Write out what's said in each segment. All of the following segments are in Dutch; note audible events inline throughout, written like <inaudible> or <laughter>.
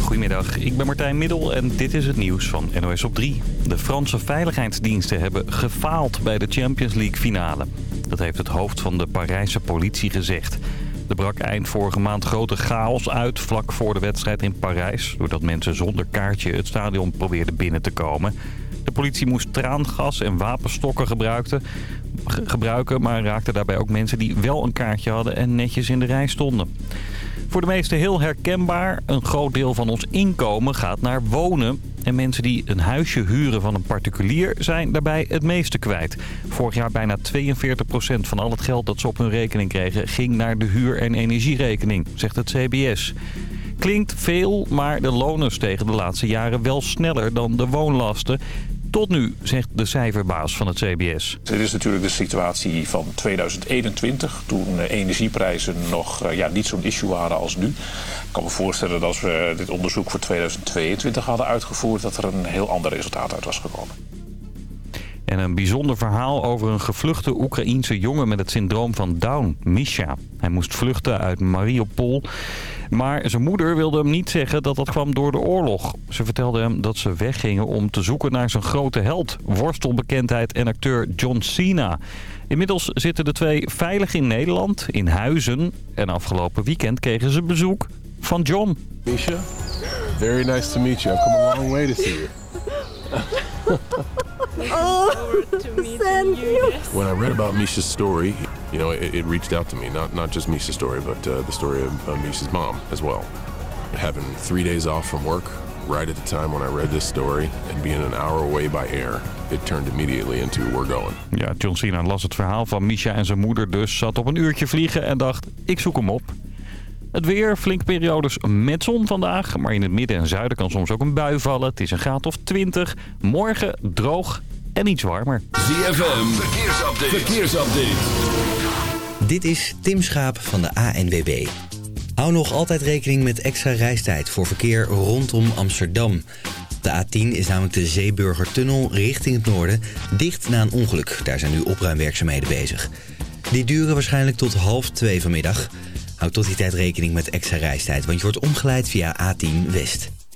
Goedemiddag, ik ben Martijn Middel en dit is het nieuws van NOS op 3. De Franse veiligheidsdiensten hebben gefaald bij de Champions League finale. Dat heeft het hoofd van de Parijse politie gezegd. Er brak eind vorige maand grote chaos uit vlak voor de wedstrijd in Parijs... doordat mensen zonder kaartje het stadion probeerden binnen te komen. De politie moest traangas en wapenstokken gebruiken... maar raakte daarbij ook mensen die wel een kaartje hadden en netjes in de rij stonden. Voor de meesten heel herkenbaar. Een groot deel van ons inkomen gaat naar wonen. En mensen die een huisje huren van een particulier zijn daarbij het meeste kwijt. Vorig jaar bijna 42% van al het geld dat ze op hun rekening kregen... ging naar de huur- en energierekening, zegt het CBS. Klinkt veel, maar de lonen stegen de laatste jaren wel sneller dan de woonlasten. Tot nu, zegt de cijferbaas van het CBS. Dit is natuurlijk de situatie van 2021, toen energieprijzen nog eh, ja, niet zo'n issue waren als nu. Ik kan me voorstellen dat als we dit onderzoek voor 2022 hadden uitgevoerd... dat er een heel ander resultaat uit was gekomen. En een bijzonder verhaal over een gevluchte Oekraïense jongen met het syndroom van Down, Misha. Hij moest vluchten uit Mariupol, maar zijn moeder wilde hem niet zeggen dat dat kwam door de oorlog. Ze vertelde hem dat ze weggingen om te zoeken naar zijn grote held, worstelbekendheid en acteur John Cena. Inmiddels zitten de twee veilig in Nederland, in Huizen. En afgelopen weekend kregen ze bezoek van John. Misha, very nice to meet you. I've come a long way to see you. <laughs> Oh, thank you. When I read about Misha's story, you know, it, it reached out to me. Not not just Misha's story, but uh, the story of, of Misha's mom as well. Having three days off from work, right at the time when I read this story, and being an hour away by air, it turned immediately into we're going. Ja, John Cena las het verhaal van Misha en zijn moeder dus. Zat op een uurtje vliegen en dacht, ik zoek hem op. Het weer, flink periodes met zon vandaag. Maar in het midden en zuiden kan soms ook een bui vallen. Het is een graad of 20. Morgen droog en iets warmer. ZFM, verkeersupdate. verkeersupdate. Dit is Tim Schaap van de ANWB. Hou nog altijd rekening met extra reistijd voor verkeer rondom Amsterdam. De A10 is namelijk de Zeeburgertunnel richting het noorden dicht na een ongeluk. Daar zijn nu opruimwerkzaamheden bezig. Die duren waarschijnlijk tot half twee vanmiddag. Houd tot die tijd rekening met extra reistijd, want je wordt omgeleid via A10 West.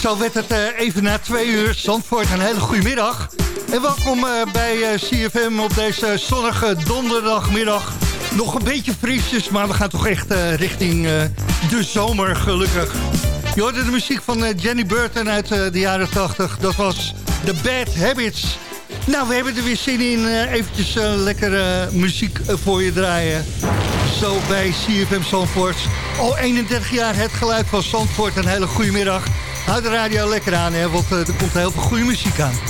Zo werd het even na twee uur. Zandvoort, een hele goede middag. En welkom bij CFM op deze zonnige donderdagmiddag. Nog een beetje frisjes, maar we gaan toch echt richting de zomer gelukkig. Je hoorde de muziek van Jenny Burton uit de jaren 80. Dat was The Bad Habits. Nou, we hebben er weer zin in. Eventjes lekkere muziek voor je draaien. Zo bij CFM Zandvoort. Al 31 jaar het geluid van Zandvoort. Een hele goede middag. Houd de radio lekker aan, hè, want er komt heel veel goede muziek aan.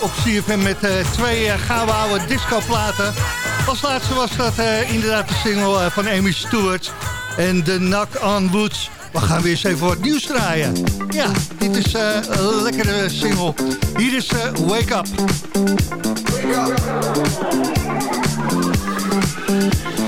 Op CFM met uh, twee uh, gouden oude discoplaten. Als laatste was dat inderdaad de single van Amy Stewart en de Knock on Woods. We gaan weer eens even wat nieuws draaien. Ja, dit is een lekkere single. Hier is Wake Up. Wake up.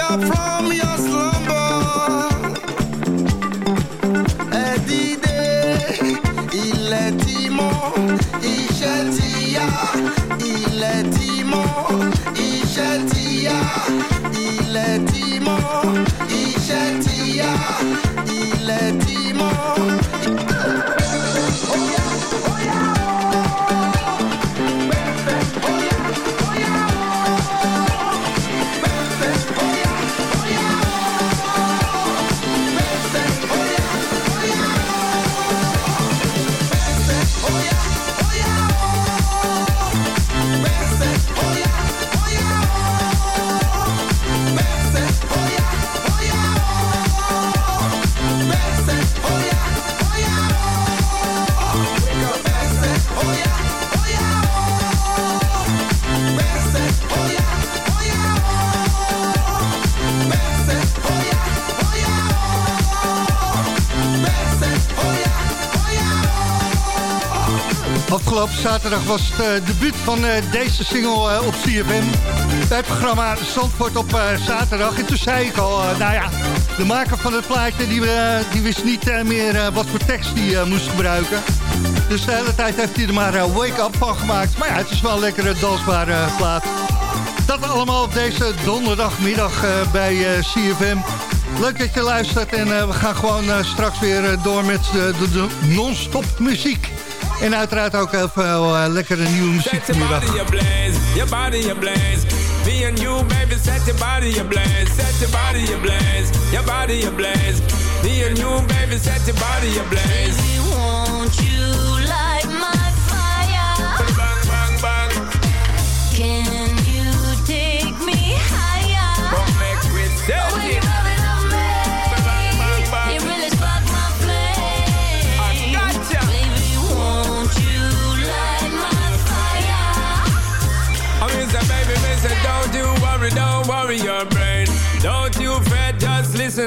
up from your slumber zaterdag was het uh, debuut van uh, deze single uh, op CFM. Bij het programma Zandvoort op zaterdag. En toen zei ik al, nou ja, de maker van het plaatje... die, die wist niet meer wat voor tekst hij moest gebruiken. Dus de hele tijd heeft hij er maar Wake Up van gemaakt. Maar ja, het is wel een lekkere dansbare plaat. Dat allemaal op deze donderdagmiddag bij CFM. Leuk dat je luistert en we gaan gewoon straks weer door met de non-stop muziek. En uiteraard ook heel veel uh, lekkere nieuwe muziek vanmiddag. Your body ablaze. Me and you, baby, set your body ablaze. Set your body ablaze. Your body ablaze. Me and you, baby, set your body ablaze.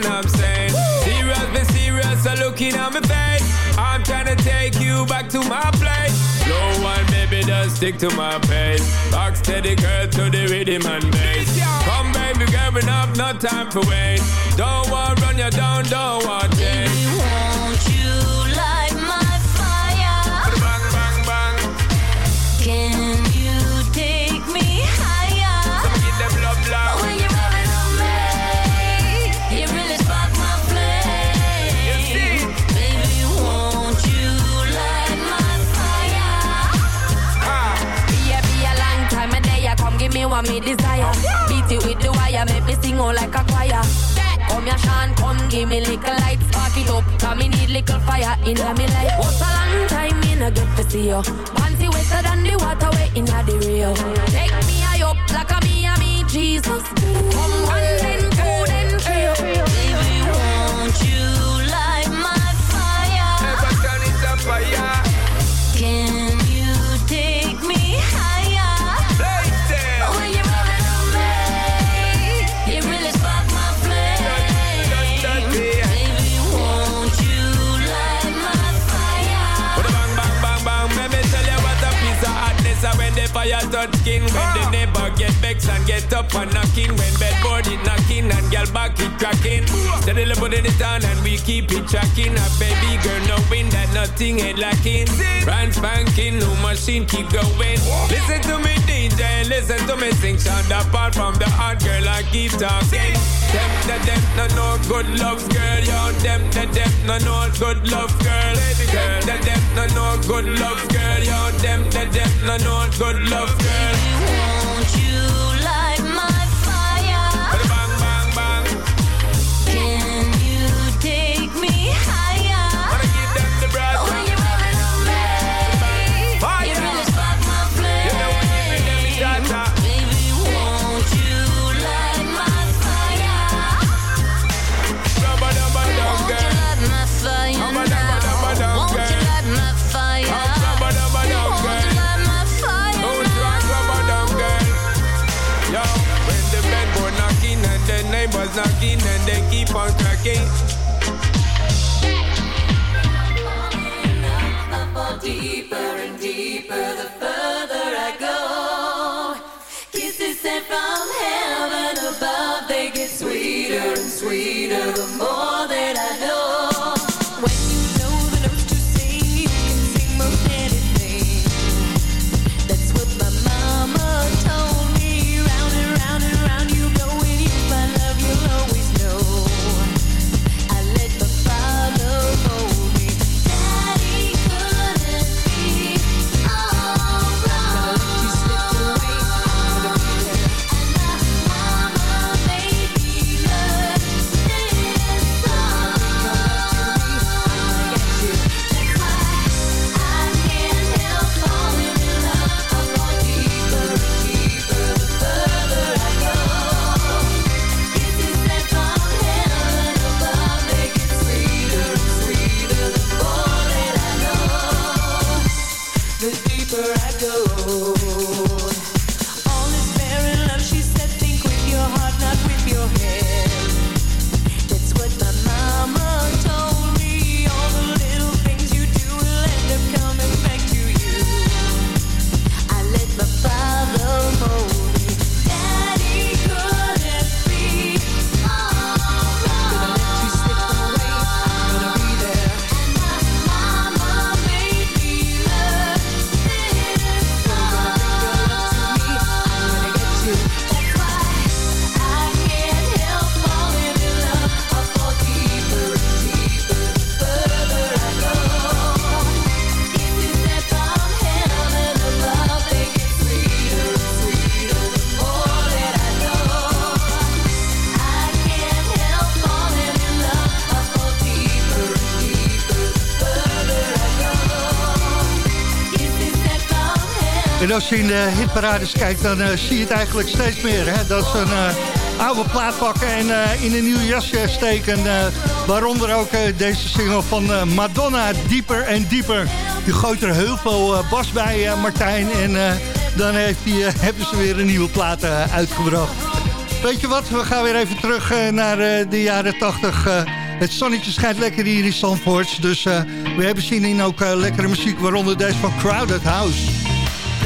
Listen I'm saying. Serious, be serious, so looking at my face. I'm trying to take you back to my place. No one, baby, just stick to my pace. Rock steady, girl, to the rhythm and bass. Come, baby, girl, enough, no time for wait. Don't want to run you down, don't want change. With make me sing all like a choir. Come here, Sean, come give me little light, spark it up. Cause me need little fire in me life. What's a long time me no get to see you? Panty wetter than the water way in the Rio. Take me high up like a me and me Jesus. Come one then and get up and knocking. When bedboard it knocking and girl back it cracking. Steadily putting the town and we keep it tracking. A baby girl knowing that nothing ain't lacking. Brand spanking, new machine keep going. Listen to me DJ listen to me sing. Sound apart from the hot girl I keep talking. Them that them no no good love girl. Yo, them that them no no good love girl. Baby girl, them that them no no good love girl. Yo, them that them no no good love girl. Won't you love? je in de hitparades kijkt, dan eh, zie je het eigenlijk steeds meer. Hè? Dat ze een eh, oude plaat pakken en eh, in een nieuw jasje steken. waaronder ook deze single van Madonna, Dieper en Dieper. Je gooit er heel veel bas bij, Martijn. En dan heeft <laughs> hebben ze weer een nieuwe plaat uitgebracht. Weet je wat, we gaan weer even terug naar de jaren 80. Het zonnetje schijnt lekker hier in Zandvoort. Dus we hebben zien in ook lekkere muziek, waaronder deze van Crowded House.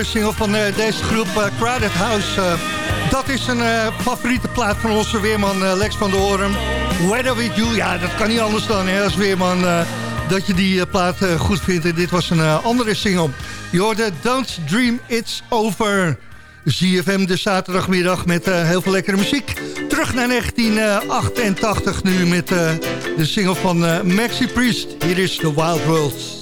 andere single van eh, deze groep, eh, Crowded House. Eh, dat is een favoriete plaat van onze weerman Lex van der Where Weather With You, ja, dat kan niet anders dan hè, als weerman... dat je die plaat goed vindt. En dit was een andere single. Je hoorde Don't Dream It's Over. ZFM de zaterdagmiddag met heel veel lekkere muziek. Terug naar 1988 nu met de single van uh, Maxi Priest. Here is The Wild World.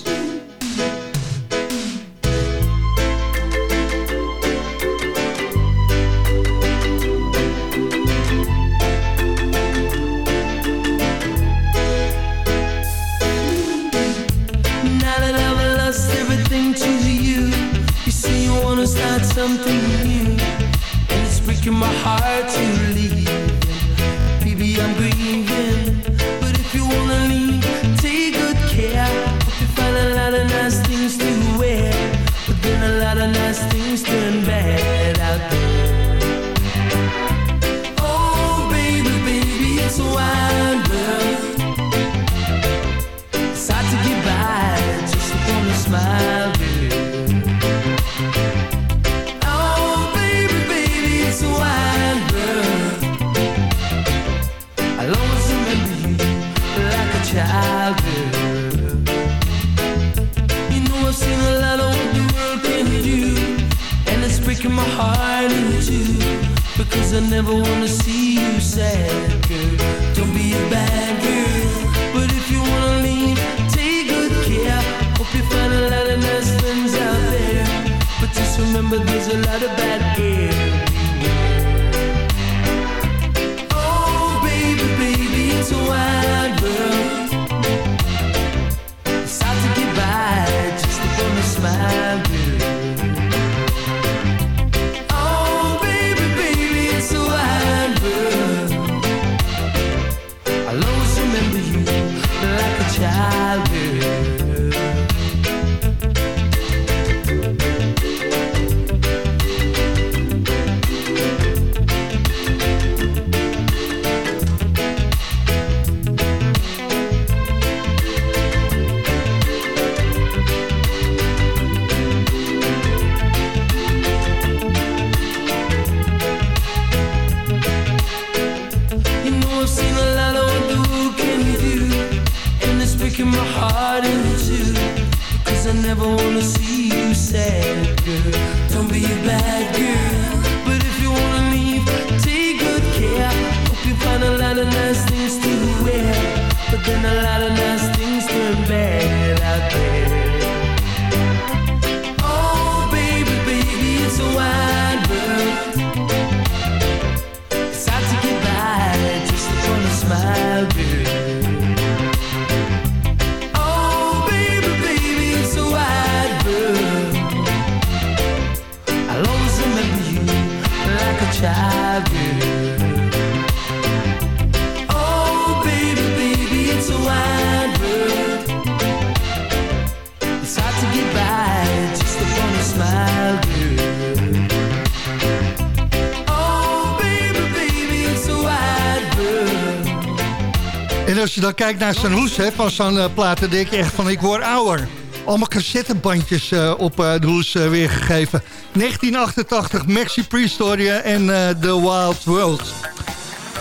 Kijk naar zijn hoes hè, van zo'n eh, uh, platen, denk je echt van ik word ouder. Allemaal cassettebandjes eh, op eh, de hoes weergegeven. 1988, Maxi Prehistoria en The Wild World.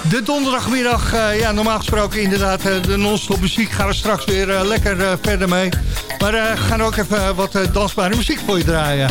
De donderdagmiddag, ja, normaal gesproken inderdaad, de non-stop muziek gaan we straks weer lekker verder mee. Maar we gaan ook even wat dansbare muziek voor je draaien.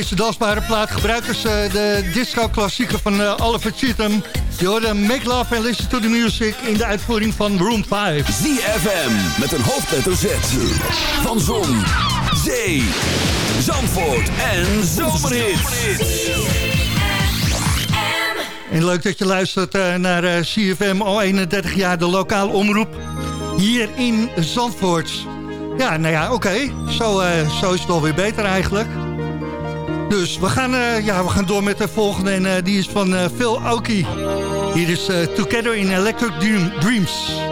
Deze dansbare plaat gebruiken ze de disco-klassieker van uh, Oliver Cheatham. Je hoorde Make Love and Listen to the Music in de uitvoering van Room 5. ZFM met een hoofdletter Z. Van Zon, Zee, Zandvoort en Zomerhits. En leuk dat je luistert uh, naar CFM al 31 jaar de lokale omroep hier in Zandvoort. Ja, nou ja, oké. Okay. Zo, uh, zo is het alweer beter eigenlijk. Dus we gaan, uh, ja, we gaan door met de volgende en uh, die is van Phil Aoki. Hier is Together in Electric Dreams.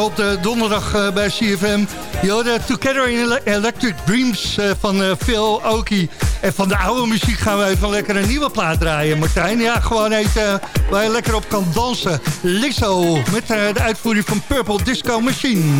Op de donderdag uh, bij CFM. Je hoorde Together in Electric Dreams uh, van uh, Phil Oki. En van de oude muziek gaan we even lekker een nieuwe plaat draaien, Martijn. Ja, gewoon eten waar je lekker op kan dansen. Lizzo met de uitvoering van Purple Disco Machine.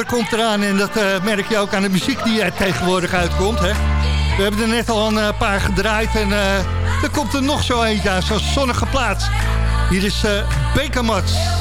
nummer komt eraan en dat eh, merk je ook aan de muziek die er tegenwoordig uitkomt. Hè? We hebben er net al een eh, paar gedraaid en eh, er komt er nog zo eentje aan, zo'n zonnige plaats. Hier is uh, Bekermats.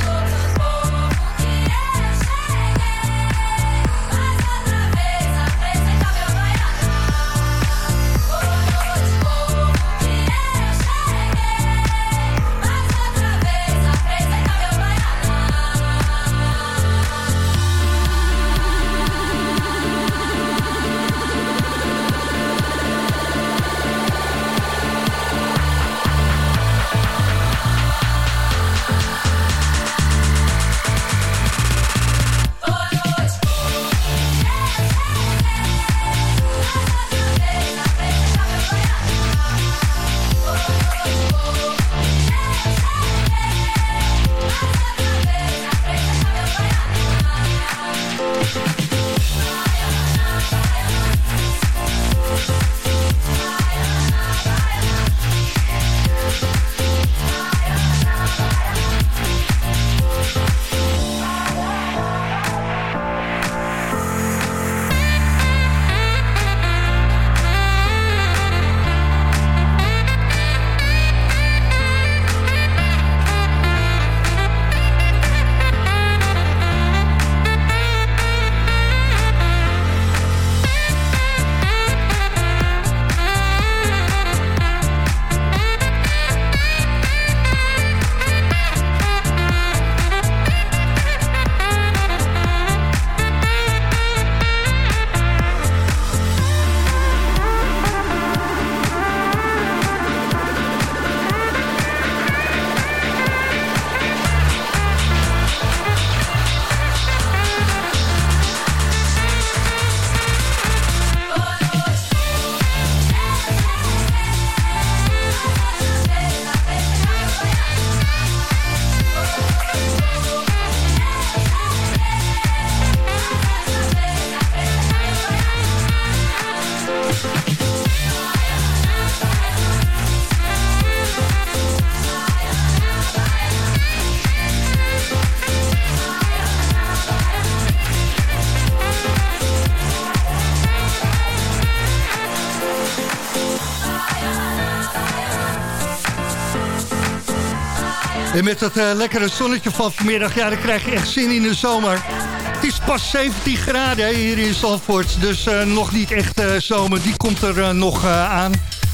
En met dat uh, lekkere zonnetje van vanmiddag, ja, dan krijg je echt zin in de zomer. Het is pas 17 graden hier in Zandvoort, dus uh, nog niet echt uh, zomer. Die komt er nog aan.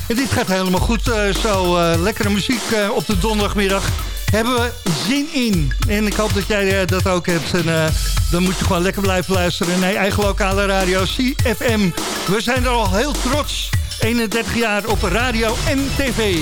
En dit gaat helemaal goed zo. lekkere muziek op de donderdagmiddag. Hebben we zin in. En ik hoop dat jij dat ook hebt. En dan moet je gewoon lekker blijven luisteren. Nee, eigen lokale radio CFM. We zijn er al heel trots. 31 jaar op radio en tv.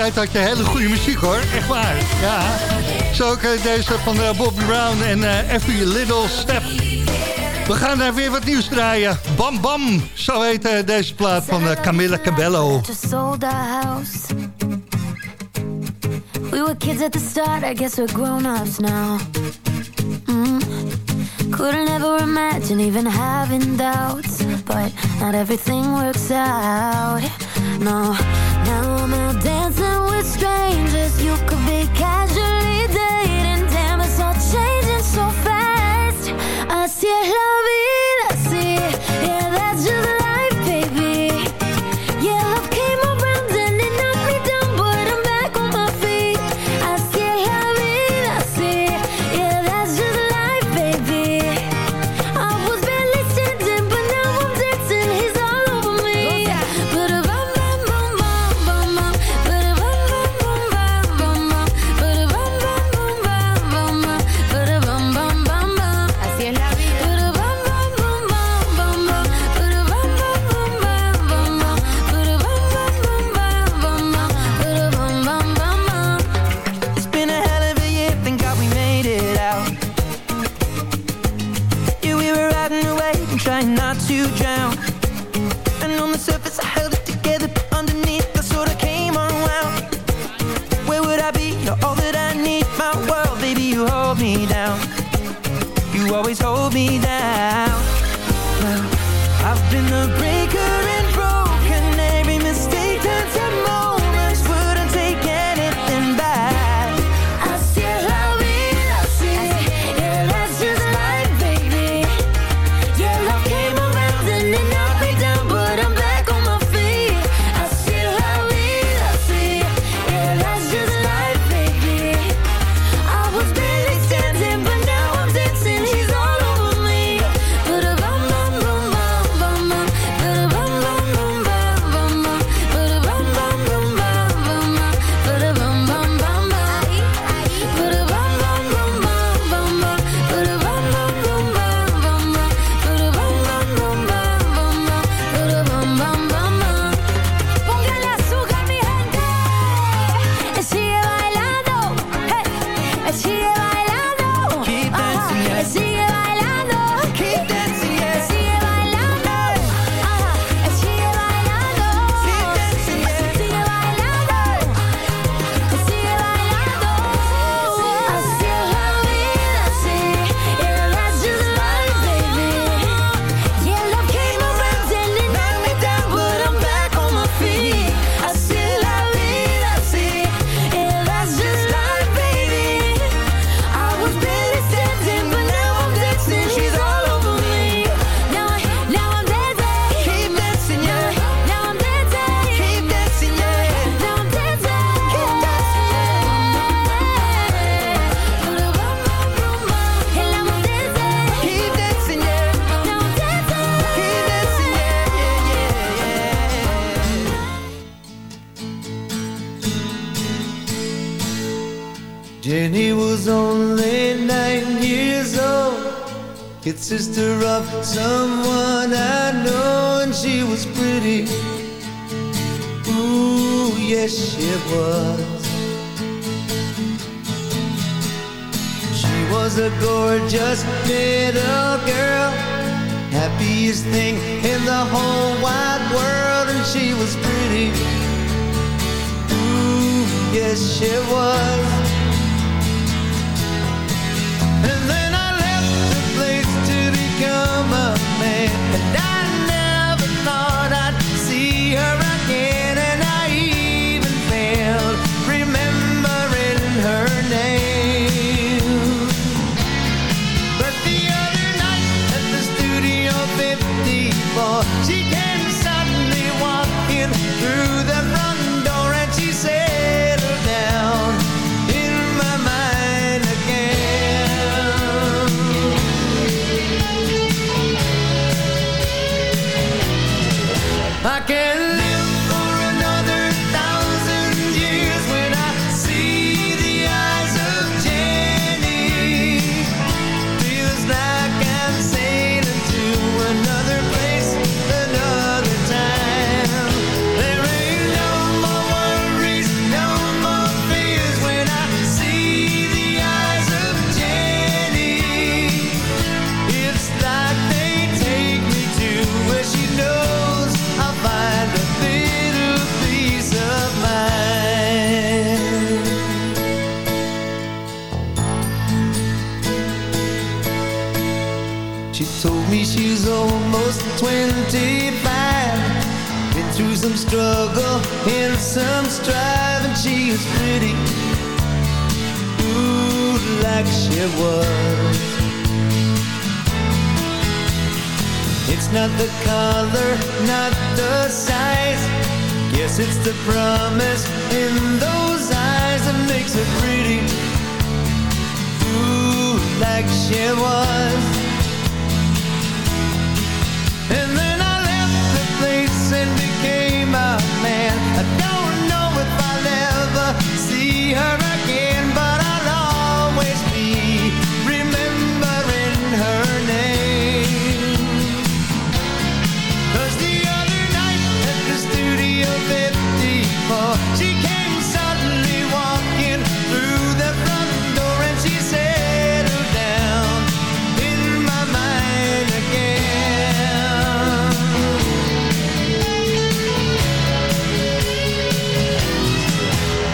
Tijd had je hele goede muziek hoor. Echt waar. Ja. Zo ook eh, deze van uh, Bobby Brown en uh, Every Little Step. We gaan daar weer wat nieuws draaien. Bam Bam, zo heet deze plaat van Camilla Cabello. We were kids at the start, I guess we're grown-ups now. Mm. Couldn't ever imagine even having doubts. But not everything works out. No.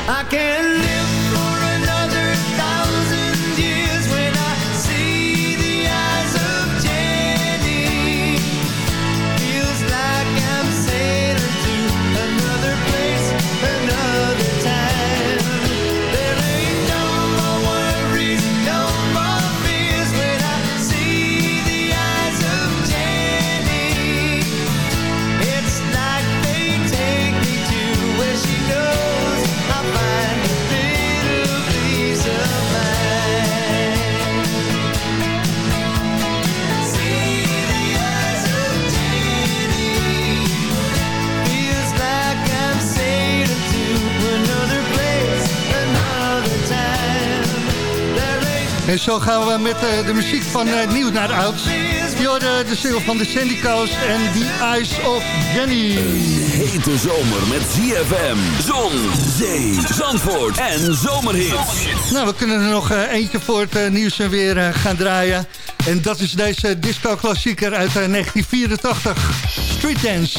I can't En zo gaan we met uh, de muziek van uh, nieuw naar oud. Je hoorde de single van de Sandy Coast en The Eyes of Jenny. Een hete zomer met ZFM, zon, zee, zandvoort en zomerhits. Nou, we kunnen er nog eentje voor het nieuws en weer gaan draaien. En dat is deze disco-klassieker uit 1984, Street Dance.